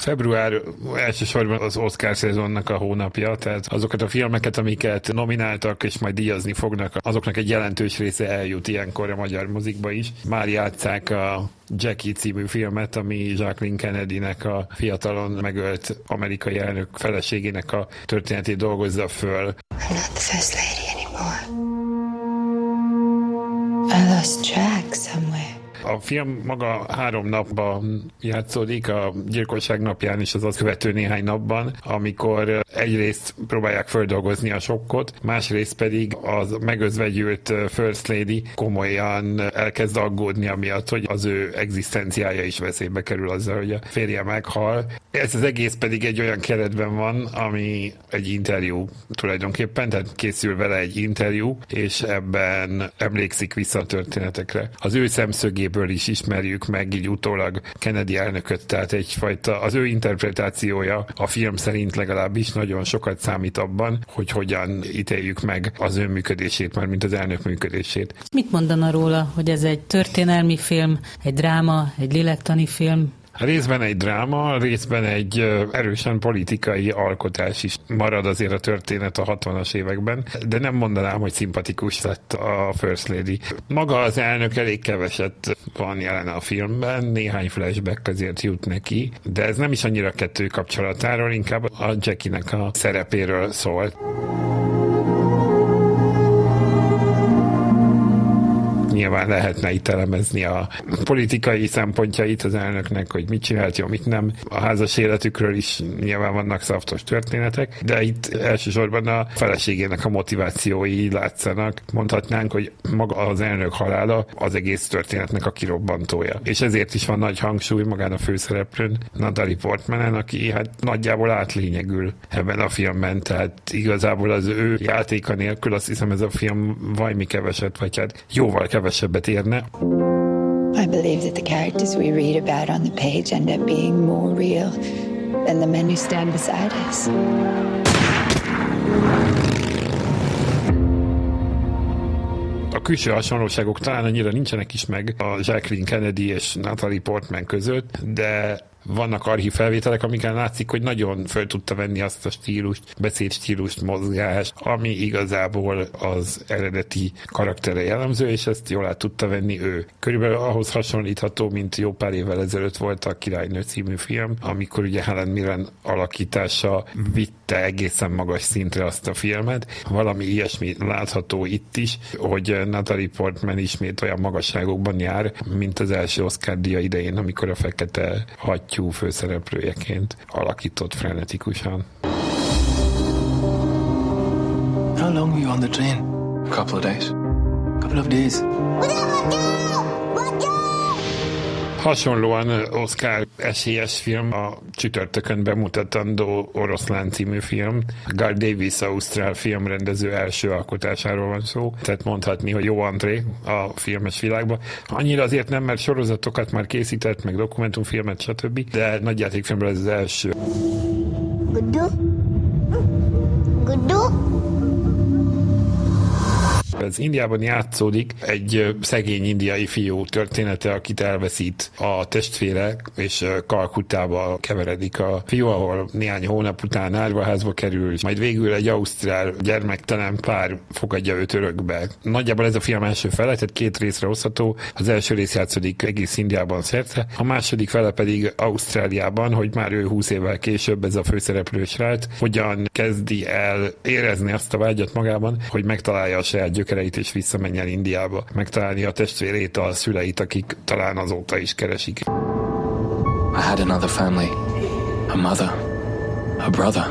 Február elsősorban az Oscar szezonnak a hónapja, tehát azokat a filmeket, amiket nomináltak és majd díjazni fognak, azoknak egy jelentős része eljut ilyenkor a magyar mozikba is. Már játszák a Jackie című filmet, ami Jacqueline Kennedy-nek a fiatalon megölt amerikai elnök feleségének a történetét dolgozza föl. I'm not the first lady anymore. I lost track somewhere. A film maga három napban játszódik, a gyilkosság napján és az azt követő néhány napban, amikor egyrészt próbálják földolgozni a sokkot, másrészt pedig az megözvegyült First Lady komolyan elkezd aggódni amiatt, hogy az ő egzisztenciája is veszélybe kerül azzal, hogy a férje meghal. Ez az egész pedig egy olyan keretben van, ami egy interjú tulajdonképpen, tehát készül vele egy interjú, és ebben emlékszik vissza a történetekre. Az ő szemszögéből filmjéből is ismerjük meg így utólag Kennedy elnököt, tehát egyfajta az ő interpretációja a film szerint legalábbis nagyon sokat számít abban, hogy hogyan ítéljük meg az ő működését, már mint az elnök működését. Mit mondana róla, hogy ez egy történelmi film, egy dráma, egy lélektani film? Részben egy dráma, részben egy erősen politikai alkotás is marad azért a történet a 60-as években, de nem mondanám, hogy szimpatikus lett a First Lady. Maga az elnök elég keveset van jelen a filmben, néhány flashback azért jut neki, de ez nem is annyira kettő kapcsolatáról, inkább a Jackie-nek a szerepéről szól. Nyilván lehetne itt elemezni a politikai szempontjait az elnöknek, hogy mit csinált jó, mit nem. A házas életükről is nyilván vannak szaftos történetek, de itt elsősorban a feleségének a motivációi látszanak. Mondhatnánk, hogy maga az elnök halála az egész történetnek a kirobbantója. És ezért is van nagy hangsúly magán a főszereplőn, Natalie Portmanen, aki hát nagyjából átlényegül ebben a filmben, tehát igazából az ő játéka nélkül azt hiszem ez a film vajmi keveset, vagy hát jóval keveset kevesebbet érne. I believe that the characters we read about on the page end up being more real than the men who stand beside us. A külső hasonlóságok talán annyira nincsenek is meg a Jacqueline Kennedy és Natalie Portman között, de vannak archív felvételek, amiken látszik, hogy nagyon föl tudta venni azt a stílust, beszédstílust, mozgást, ami igazából az eredeti karaktere jellemző, és ezt jól át tudta venni ő. Körülbelül ahhoz hasonlítható, mint jó pár évvel ezelőtt volt a Királynő című film, amikor ugye Helen Mirren alakítása vitte egészen magas szintre azt a filmet. Valami ilyesmi látható itt is, hogy Natalie Portman ismét olyan magasságokban jár, mint az első Oscar dia idején, amikor a fekete hagy hattyú főszereplőjeként alakított frenetikusan. How long were you on the train? A couple of days. A couple of days. Hasonlóan Oscar esélyes film a csütörtökön bemutatandó Oroszlán című film. Gar Davis Ausztrál filmrendező első alkotásáról van szó, tehát mondhatni, hogy jó André a filmes világban. Annyira azért nem, mert sorozatokat már készített, meg dokumentumfilmet, stb. De nagyjátékfilmről ez az első. Gudu? Gudu? Ez Indiában játszódik egy szegény indiai fiú története, akit elveszít a testvére, és Kalkutába keveredik a fiú, ahol néhány hónap után árvaházba kerül, majd végül egy ausztrál gyermektelen pár fogadja őt örökbe. Nagyjából ez a film első fele, tehát két részre hozható. Az első rész játszódik egész Indiában szerte, a második fele pedig Ausztráliában, hogy már ő 20 évvel később ez a főszereplő srác, hogyan kezdi el érezni azt a vágyat magában, hogy megtalálja a saját gyökereit és visszamenjen Indiába, megtalálni a testvérét, a szüleit, akik talán azóta is keresik. I had another family, a mother, a brother.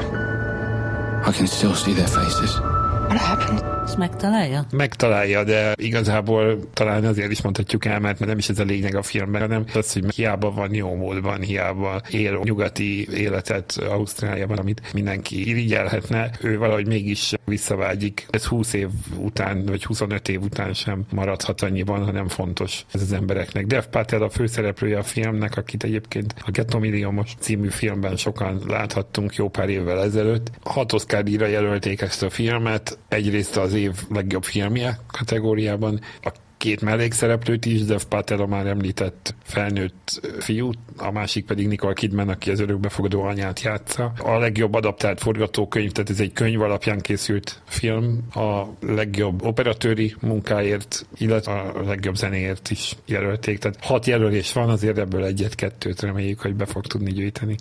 I can still see their faces. What happened? Ezt megtalálja? Megtalálja, de igazából talán azért is mondhatjuk el, mert nem is ez a lényeg a filmben, hanem az, hogy hiába van jó módban, hiába él nyugati életet Ausztráliában, amit mindenki irigyelhetne, ő valahogy mégis visszavágyik. Ez 20 év után, vagy 25 év után sem maradhat annyiban, hanem fontos ez az embereknek. Dev Patel a főszereplője a filmnek, akit egyébként a Ghetto Milliómos című filmben sokan láthattunk jó pár évvel ezelőtt. Hat Oscar jelölték ezt a filmet, egyrészt az év legjobb filmje kategóriában, a két mellékszereplőt is, Dev Patel a már említett felnőtt fiút, a másik pedig Nicole Kidman, aki az örökbefogadó anyát játsza. A legjobb adaptált forgatókönyv, tehát ez egy könyv alapján készült film, a legjobb operatőri munkáért, illetve a legjobb zenéért is jelölték. Tehát hat jelölés van, azért ebből egyet-kettőt reméljük, hogy be fog tudni gyűjteni.